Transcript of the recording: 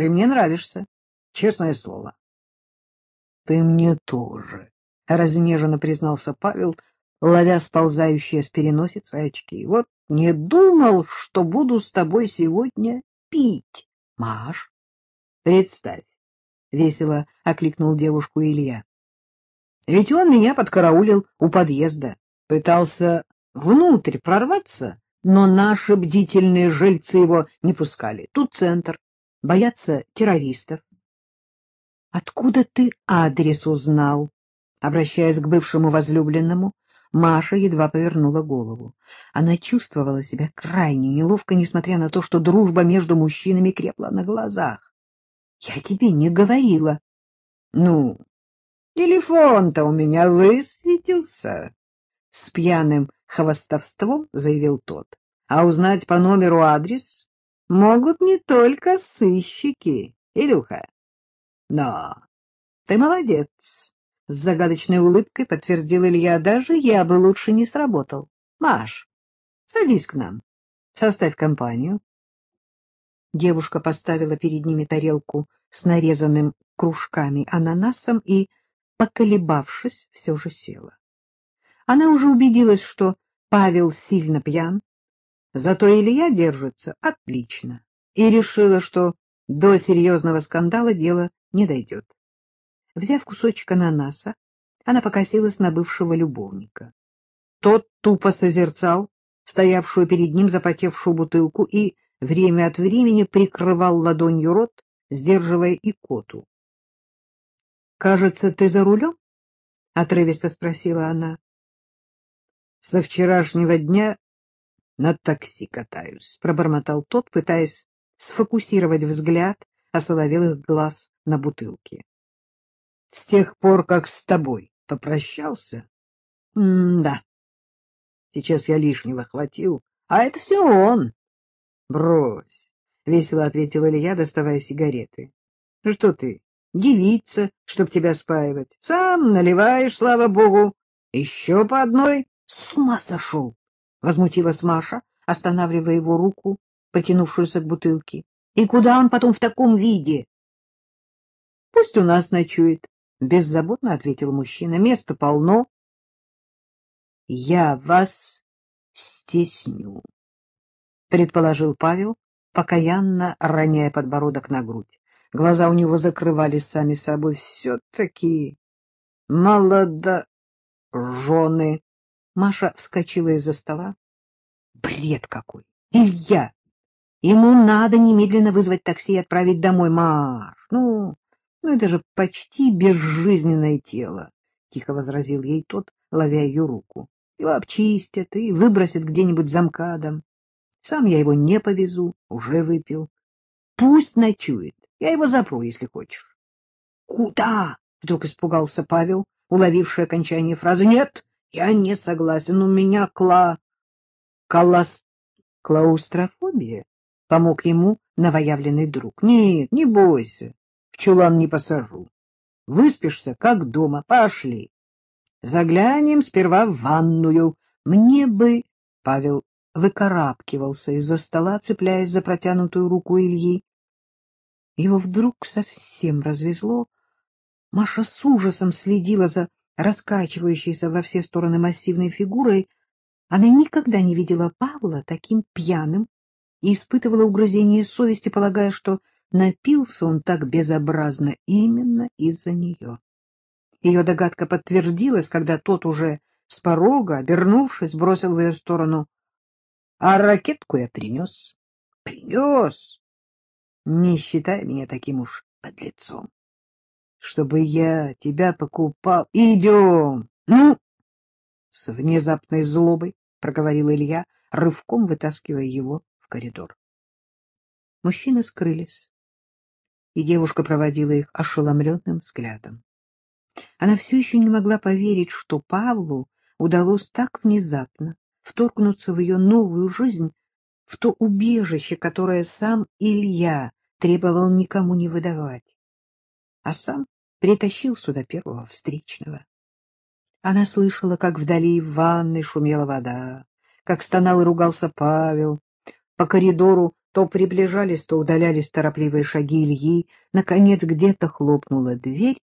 Ты мне нравишься, честное слово. — Ты мне тоже, — разнеженно признался Павел, ловя сползающие с переносицы очки. — Вот не думал, что буду с тобой сегодня пить. Маш, представь, — весело окликнул девушку Илья. — Ведь он меня подкараулил у подъезда, пытался внутрь прорваться, но наши бдительные жильцы его не пускали. Тут центр, боятся террористов. — Откуда ты адрес узнал? Обращаясь к бывшему возлюбленному, Маша едва повернула голову. Она чувствовала себя крайне неловко, несмотря на то, что дружба между мужчинами крепла на глазах. — Я тебе не говорила. — Ну, телефон-то у меня высветился, — с пьяным хвостовством заявил тот. — А узнать по номеру адрес могут не только сыщики, Илюха. Но ты молодец, — с загадочной улыбкой подтвердил Илья. Даже я бы лучше не сработал. Маш, садись к нам, составь компанию. Девушка поставила перед ними тарелку с нарезанным кружками ананасом и, поколебавшись, все же села. Она уже убедилась, что Павел сильно пьян, зато Илья держится отлично, и решила, что до серьезного скандала дело не дойдет. Взяв кусочек ананаса, она покосилась на бывшего любовника. Тот тупо созерцал стоявшую перед ним запотевшую бутылку и время от времени прикрывал ладонью рот, сдерживая икоту. — Кажется, ты за рулем? — отрывисто спросила она. — Со вчерашнего дня на такси катаюсь, — пробормотал тот, пытаясь сфокусировать взгляд осоловелых глаз на бутылке. — С тех пор, как с тобой попрощался? — Да. Сейчас я лишнего хватил, а это все он. — Брось, — весело ответил Илья, доставая сигареты. — Ну что ты, девица, чтоб тебя спаивать? Сам наливаешь, слава богу. Еще по одной. С ума сошел! — возмутилась Маша, останавливая его руку, потянувшуюся к бутылке. — И куда он потом в таком виде? — Пусть у нас ночует, — беззаботно ответил мужчина. — Места полно. — Я вас стесню, — предположил Павел, покаянно роняя подбородок на грудь. Глаза у него закрывались сами собой. Все-таки молодо жены. Маша вскочила из-за стола. Бред какой! Илья! Ему надо немедленно вызвать такси и отправить домой. Маш, ну, ну это же почти безжизненное тело, — тихо возразил ей тот, ловя ее руку. Его обчистят и выбросят где-нибудь замкадом. Сам я его не повезу, уже выпил. Пусть ночует, я его запру, если хочешь. — Куда? — вдруг испугался Павел, уловивший окончание фразы. — Нет, я не согласен, у меня кла... Колос... Клаустрофобия? — помог ему новоявленный друг. — Нет, не бойся, в чулан не посажу. Выспишься, как дома. Пошли. Заглянем сперва в ванную. Мне бы... Павел выкарабкивался из-за стола, цепляясь за протянутую руку Ильи. Его вдруг совсем развезло. Маша с ужасом следила за раскачивающейся во все стороны массивной фигурой, она никогда не видела Павла таким пьяным и испытывала угрызение совести, полагая, что напился он так безобразно именно из-за нее. Ее догадка подтвердилась, когда тот уже с порога, обернувшись, бросил в ее сторону. — А ракетку я принес. — Принес. Не считай меня таким уж подлецом чтобы я тебя покупал. Идем! Ну! С внезапной злобой проговорил Илья, рывком вытаскивая его в коридор. Мужчины скрылись, и девушка проводила их ошеломленным взглядом. Она все еще не могла поверить, что Павлу удалось так внезапно вторгнуться в ее новую жизнь, в то убежище, которое сам Илья требовал никому не выдавать а сам притащил сюда первого встречного. Она слышала, как вдали в ванной шумела вода, как стонал и ругался Павел. По коридору То приближались, то удалялись торопливые шаги Ильи. Наконец где-то хлопнула дверь,